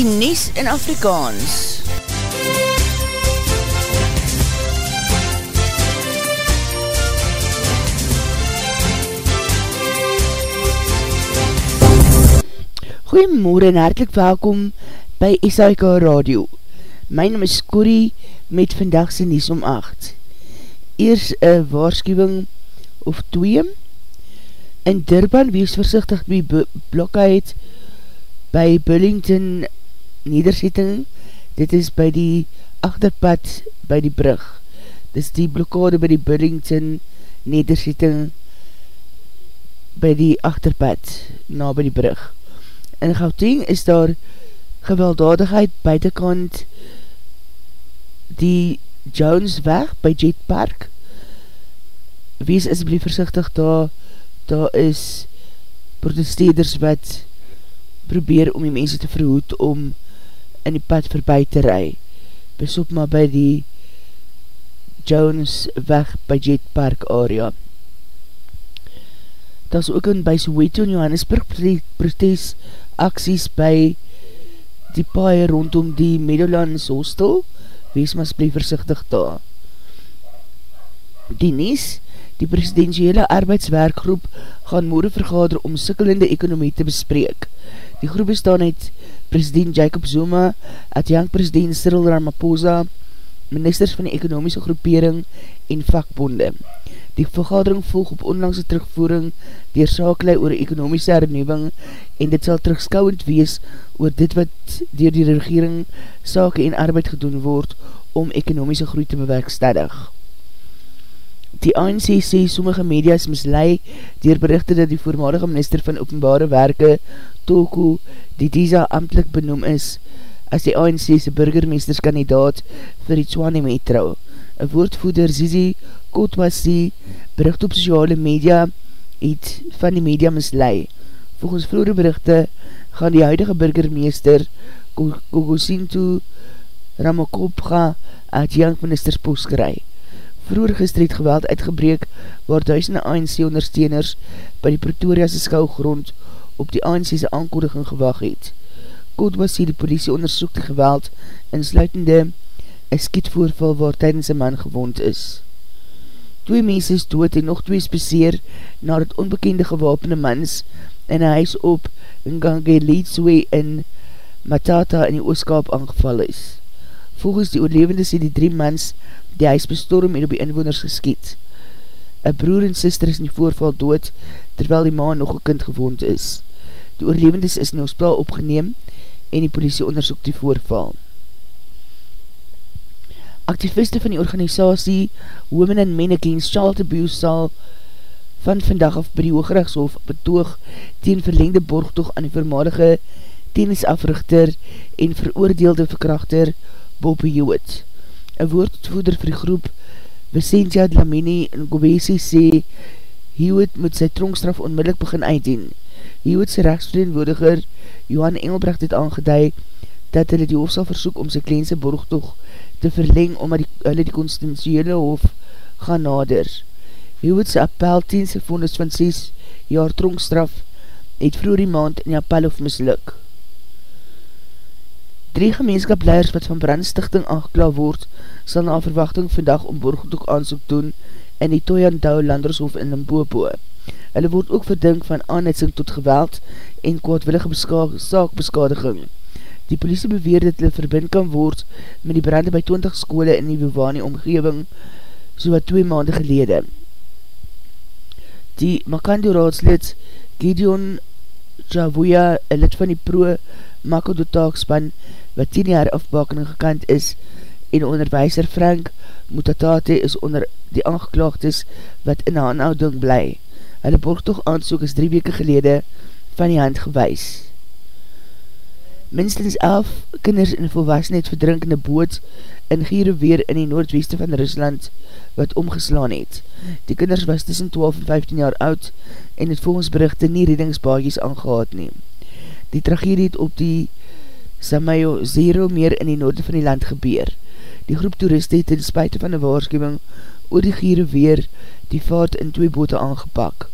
die Nies in Afrikaans. Goeiemorgen en hartelijk welkom by SAIK Radio. My naam is Corrie met vandagse Nies om 8. Eers een waarschuwing of 2. In Durban wees versichtig by blokheid by Burlington nederzetting, dit is by die achterpad by die brug. Dit is die blokkade by die Burlington nederzetting by die achterpad na by die brug. In Gauteng is daar gewelddadigheid buitenkant die Jonesweg by Jet Park. Wees asblief versichtig daar, daar is protesteerders wat probeer om die mense te verhoed om in die pad voorbij te rij. Besop maar by die Jones weg by Jet Park area. Daar is ook in by Soweto in Johannesburg protest acties by die paie rondom die Meadowlands hostel. Wees maar spreek versichtig daar. Die Nies, die presidentiële arbeidswerkgroep, gaan morgen vergader om sikkelende ekonomie te bespreek. Die groep bestaan uit president Jacob Zuma, adjunct president Cyril Ramaphosa, ministers van die ekonomiese groepering en vakbonde. Die vergadering volg op onlangse terugvoering dier saaklei oor ekonomiese hernieuwing en dit sal terugskouwend wees oor dit wat dier die regering sake en arbeid gedoen word om ekonomiese groei te bewerkstellig. Die ANC sê sommige media is mislei dier berichte dat die voormalige minister van openbare werke Toko die Diza amtlik benoem is as die ANC's burgermeesterskandidaat vir die Tswane Metro. Een woordvoeder Zizi Kotwasi bericht op sociale media het van die media mislei. Volgens vroere berichte gaan die huidige burgermeester Kogosintu Ramakopga uit Jank Ministers post gerei. Vroeger gister het geweld uitgebreek waar duisende ANC ondersteuners by die Pretoria's skouwgrond op die ANC's aankondiging gewag het. Kod was hier die politie onderzoek die geweld in sluitende een skietvoorval waar tydens een man gewond is. Twee mense is dood en nog twee speseer na het onbekende gewapende mans in een huis op Ngangeletswe in Matata in die ooskaap aangeval is. Volgens die oorlevende sê die drie mans die huis bestorm en op die inwoners geskiet. Een broer en sister is in die voorval dood, terwyl die ma nog een kind gewond is. Die oorlevendes is in hospitaal opgeneem en die politie onderzoek die voorval. Activiste van die organisatie Women and Men Against Child Abuse sal van vandag af by die Hoogrechtshof betoog teen verlengde borgtoog aan die voormalige tennisafrichter en veroordeelde verkrachter Bob Hewitt. Een woordvoeder vir die groep Vicentia Dlamini in Gobesi sê Hewitt moet sy tronkstraf onmiddellik begin uitdien. Hewitt sy rechtsvereenwoordiger Johan Engelbrecht het aangeduid dat hulle die hof sal versoek om sy kleinse borgtoog te verleng omdat die, hulle die constitutionele hof gaan nader. Hewitt sy appel teen sy vondes van 6 jaar tronkstraf het vroeg die maand in die appel hof misluk. Drie gemeenskapleiders wat van brandstichting aangekla word, sal na verwachting vandag om borgdoek aansoek doen in die Toyandou Landershof in Limpopo. Hulle word ook verdink van aanhetsing tot geweld en kwaadwillige saakbeskadiging. Die politie beweer dat hulle verbind kan word met die brande by 20 skole in die Bovani omgeving so wat 2 maande gelede. Die Makando raadslid Gideon Javuya, een lid van die pro-Makodo taakspan, wat 10 jaar afbakening gekant is, en onderwijser Frank Mutatate is onder die aangeklaagdes wat in aanhouding bly. Hulle borgtoog aansoek is drie weke gelede van die hand gewys. Minstens 11 kinders en volwassen het verdrink in die boot in Giereweer in die noordweste van Rusland wat omgeslaan het. Die kinders was tussen 12 en 15 jaar oud en het volgens berichte nie redingsbaadjes aangehaad neem. Die tragedie het op die Samayo Zero meer in die noorde van die land gebeur. Die groep toeriste het in spuite van die waarschuwing oor die gieren weer die vaart in twee bote aangepak.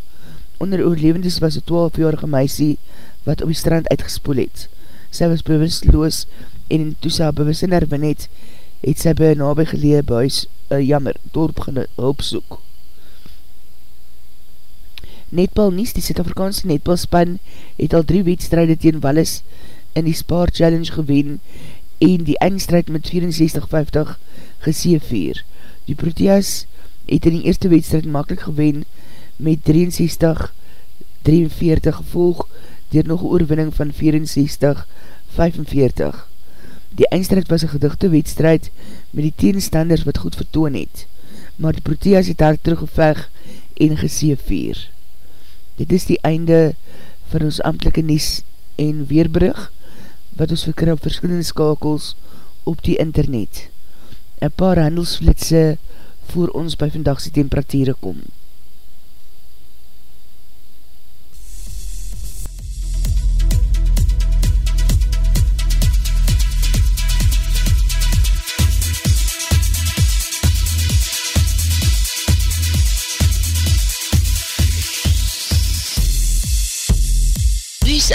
Onder oorlevendes was een 12-jarige meisie wat op die strand uitgespoel het. sy was bewustloos en toe sy bewust in herwin het, het sy by een nabij geleë buis, uh, jammer, dorp hulp soek. Netbal Nies, die Zuid-Afrikaanse netbalspan, het al drie wedstrijde teen Wallis in die Spar Challenge gewen en die eindstrijd met 64-50 geseeveer. Die Proteas het in die eerste wedstrijd makkelijk gewen met 63-43 gevolg dier nog oorwinning van 64-45. Die eindstrijd was een gedigte wedstrijd met die tegenstanders wat goed vertoon het, maar die Proteas het daar teruggeveg en geseeveer. Dit is die einde van ons amtelike nies en weerbrug, wat ons verkry op verskillende skakels op die internet. Een paar handelsflitse voor ons by vandagse temperatuur kom.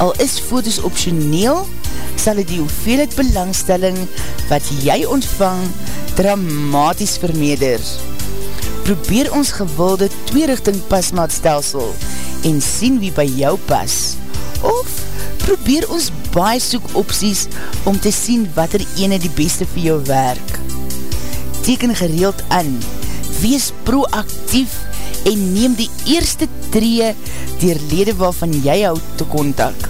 Al is foto's optioneel, sal het die hoeveelheid belangstelling wat jy ontvang dramatisch vermeerder. Probeer ons gewilde tweerichting pasmaatstelsel en sien wie by jou pas. Of probeer ons baie soek opties om te sien wat er ene die beste vir jou werk. Teken gereeld aan, wees proactief en neem die eerste tree dier lede waarvan jy houd te kontak.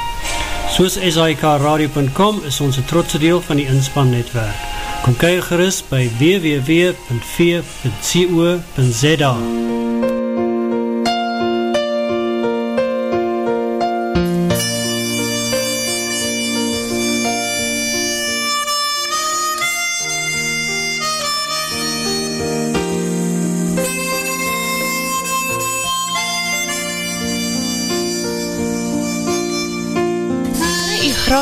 Soos SIK Radio.com is ons een trotse deel van die inspannetwerk. Kom kyk gerust by www.v.co.za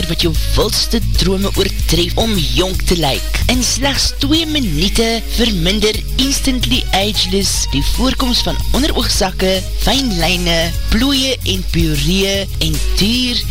wonderkier wat jou wildste drome oortref om jong te lyk. In slechts 2 minute verminder instantly ageless die voorkomst van onderoogzakke, fijnlijne, plooie en puree en duur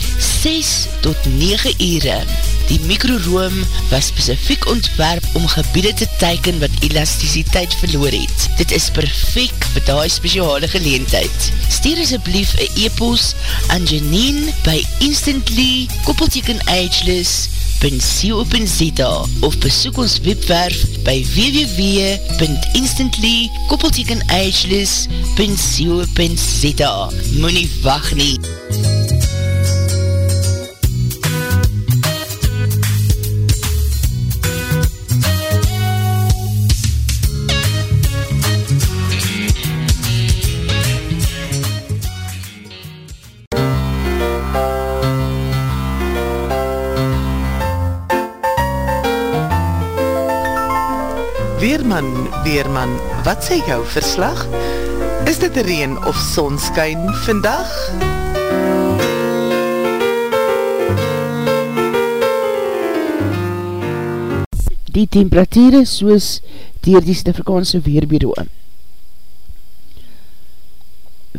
6 tot 9 ure. Die mikroroom was specifiek ontwerp om gebiede te teiken wat elasticiteit verloor het. Dit is perfect vir die speciale geleentheid. Stuur asjeblief een e-post aan Janine by instantly koppelteken ageless.co.za of besoek ons webwerf by www.instantly koppelteken ageless.co.za Moe nie wacht nie. Wat sê jou verslag? Is dit reen of sonskyn vandag? Die temperatuur is soos dier die Stifrikaanse Weerbureau.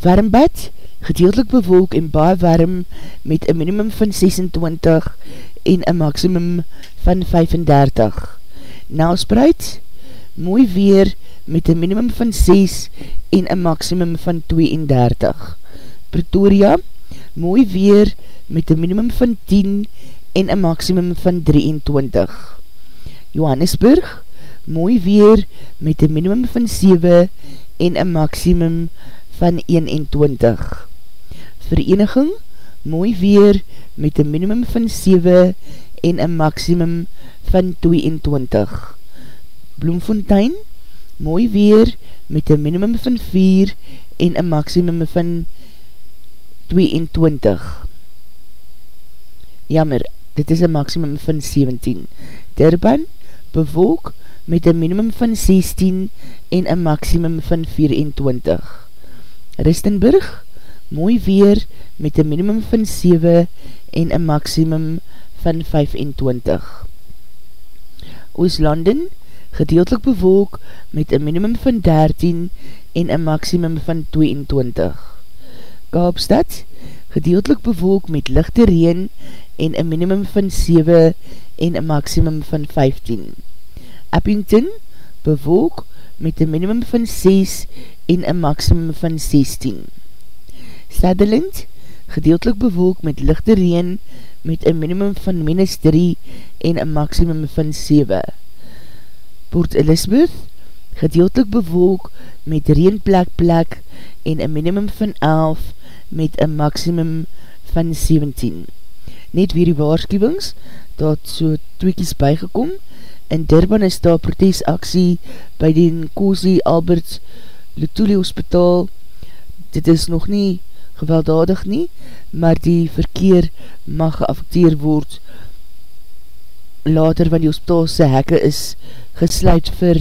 Warmbad, gedeeltelik bewolk en baie warm met een minimum van 26 en een maximum van 35. Nelspreid, mooi weer met een minimum van 6 en een maximum van 32. Pretoria, mooi weer met een minimum van 10 en een maximum van 23. Johannesburg, mooi weer met een minimum van 7 en een maximum van 21. Vereniging, mooi weer met een minimum van 7 en een maximum van 22. Bloemfontein, mooi weer met een minimum van 4 en een maximum van 22. Jammer, dit is een maximum van 17. Durban, bewolk met een minimum van 16 en een maximum van 24. Ristenburg, mooi weer met een minimum van 7 en een maximum van 25. Ooslanden, gedeeltelik bewolk met een minimum van 13 en een maximum van 22. Kaapstad, gedeeltelik bewolk met lichte reen en een minimum van 7 en een maximum van 15. Eppington, bewolk met een minimum van 6 en een maximum van 16. Sutherland, gedeeltelik bewolk met lichte reen met een minimum van minus 3 en een maximum van 7. Port Elizabeth, gedeeltelik bewolk met reenplek plek en een minimum van 11 met een maximum van 17. Net weer die waarschuwings, dat so tweekies bygekom, in Durban is daar protesaksie by die Nkosi Albert Lutuli Hospital. Dit is nog nie gewelddadig nie, maar die verkeer mag geaffecteer word later van die hospitaalse hekke is gesluit vir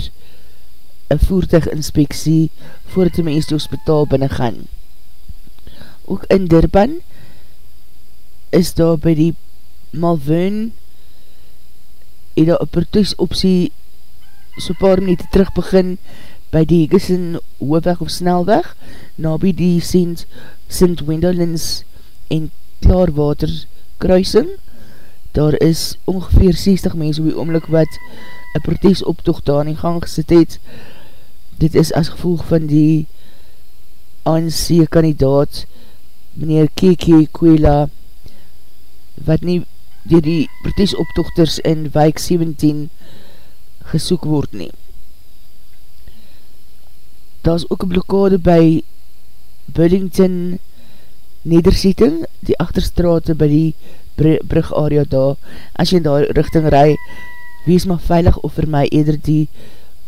een voertuiginspeksie voordat die mens die hospitaal binnen gaan. Ook in Durban is daar by die Malvern het daar een protesoptie so paar minuut terug begin by die Higginson hoofweg of snelweg na by die. St. Wendelins en Klaarwater kruising. Daar is ongeveer 60 mense op die oomlik wat een protesoptocht daar in gang gesit het. Dit is as gevolg van die ANC kandidaat meneer Keke Kwela wat nie dier die protesoptochters in wijk 17 gesoek word nie. Daar is ook een blokkade by Buddington nederzetting, die achterstrate by die brug area daar. As jy in daar richting rij, wees maar veilig of vir my eder die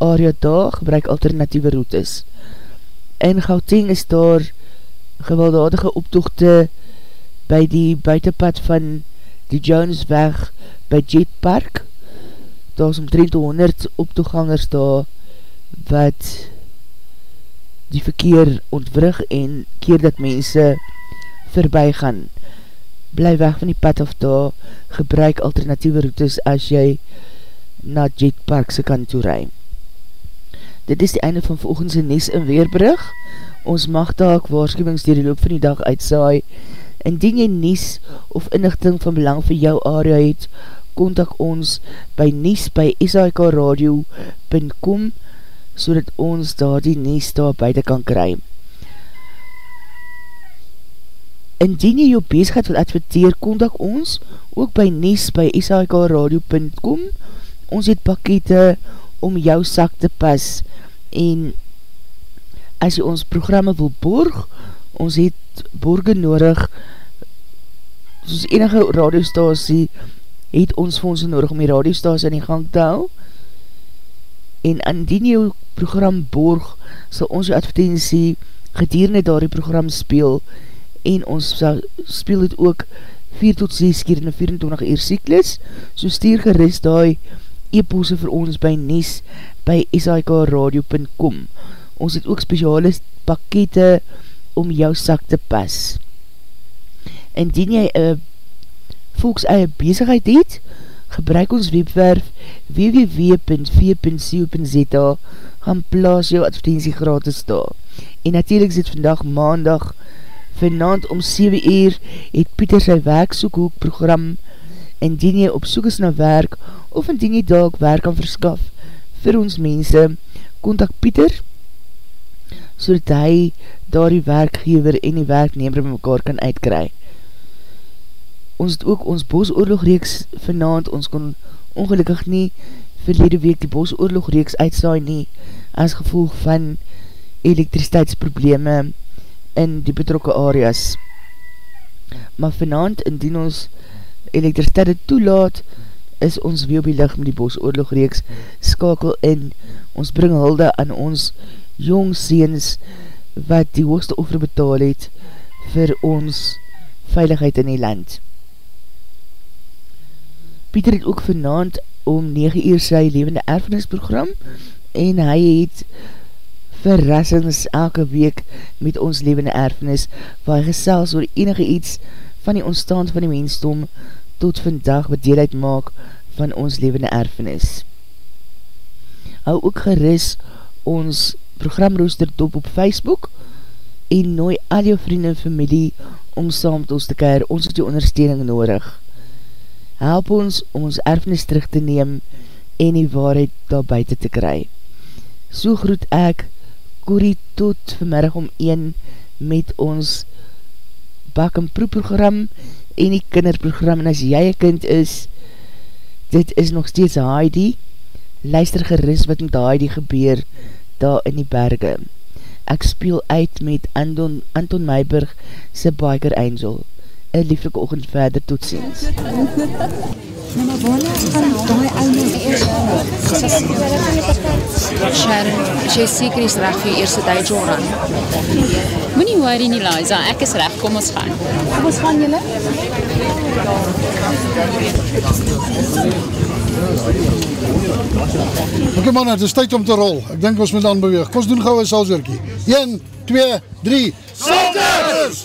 area daar, gebruik alternatieve routes. In Gauteng is daar gewelddadige optochte by die buitenpad van die Jonesweg by Jet Park. Daar is omtrent 100 optoegangers daar wat die verkeer ontwrig en keer dat mense voorbij gaan. Bly weg van die pad of daar, gebruik alternatieve routes as jy na Jet Park se kant toe rij. Dit is die einde van volgens die Nes in Weerbrug. Ons mag daak waarschuwings dier die loop van die dag uitsaai. Indien jy Nes of inlichting van belang vir jou area het, kontak ons by Nes by shkradio.com so dat ons daar die Nes daar buiten kan kry. Indien jy jou bezigheid wil adverteer, kontak ons ook by Nes by shkradio.com Ons het pakete om jou sak te pas. En as jy ons programme wil borg, ons het borge nodig. Soos enige radiostasie het ons fondse nodig om die radiostasie in die gang te hou. En indien jou program borg, sal ons jou advertentie gedierende daar die program speel. en ons speel het ook 4 tot 6 keer in die 24 uur cyklus, so stuur gerust daai e-pose vir ons by Nes by sikradio.com Ons het ook speciale pakete om jou sak te pas. Indien jy een volks eie bezigheid het, gebruik ons webwerf www.v.co.za gaan plaas jou advertentie gratis daar. En natuurlijk is vandag maandag vanavond om 7 uur het Pieter sy werksoekhoek program indien jy op soek is na werk of indien jy dalk werk kan verskaf vir ons mense, kontak Pieter so dat hy daar die werkgever en die werknemer met mekaar kan uitkry. Ons het ook ons bosoorlogreeks vanavond, ons kon ongelukkig nie verlede week die bosoorlogreeks uitsaai nie, as gevolg van elektriciteitsprobleme in die betrokke areas. Maar vanavond, indien ons elektriciteit toelaat, is ons weer op die licht met die bosoorlogreeks skakel in. Ons bring hulde aan ons jong seens wat die hoogste offer betaal het vir ons veiligheid in die land. Pieter het ook vanavond om 9 uur sy levende erfenisprogram en hy het verrassings elke week met ons levende erfenis waar hy gesels oor enige iets van die ontstaan van die mensdom tot vandag wat deel uitmaak van ons levende erfenis. Hou ook geris ons programrooster top op Facebook en nooi al jou vrienden en familie om saam met ons te keir. Ons het jou ondersteuning nodig. Help ons om ons erfenis terug te neem en die waarheid daar buiten te kry. So groet ek Corrie tot vanmiddag om 1 met ons bak en proe program en die kinderprogram. En as jy een kind is dit is nog steeds Heidi. Luister geris wat met Heidi gebeur daar in die berge. Ek speel uit met Anton, Anton Meiberg sy Biker Angel een lieflike oogend verder tot ziens maar waarna gaan daai ou eers Sharon, is jy seker is reg vir eerste day Joran? Moenie worry nie Liza, ek is reg, kom ons gaan. Kom ons gaan julle? Ok man, het is tyd om te rol. Ek denk ons moet dan beweeg. Kom ons doen gauw een salzoorkie. 1, 2, 3. Salters!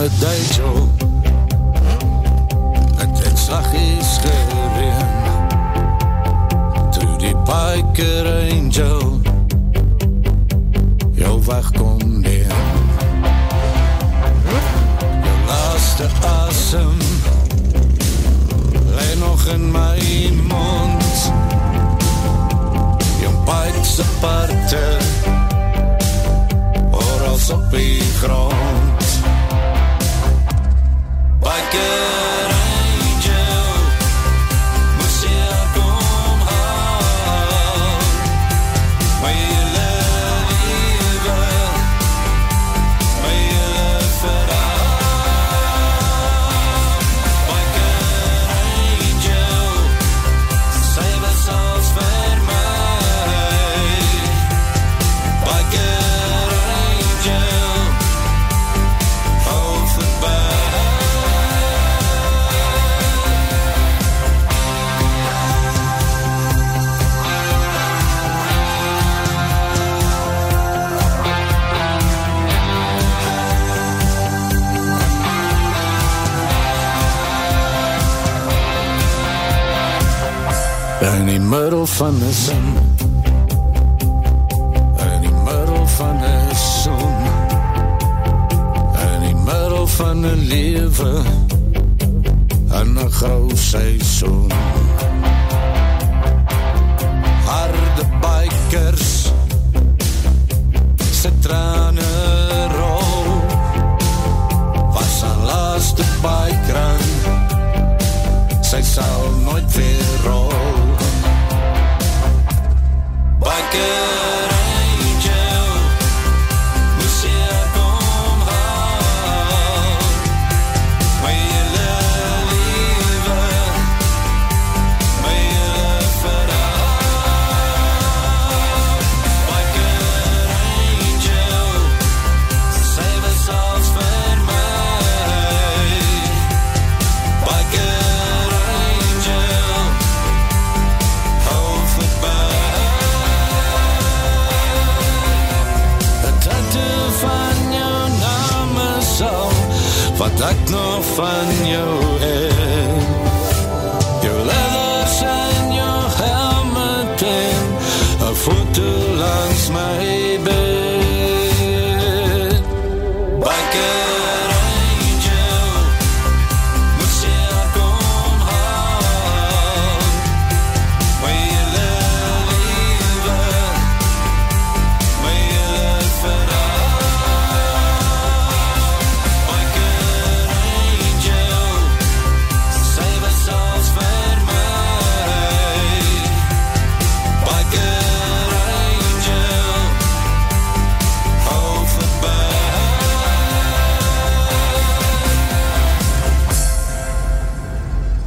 het Duitsel Het het sagies gereen Toe die biker angel. Jou wegkom neer. Jou laaste asem. Lij nog in my mond. Jou bikse parte Orals op die grond Biker angel van die sin In die middel van die son. In die middel van die lewe. In een grauw seisoen Harde bikers. Sy trane sal wat ek nog van jou het.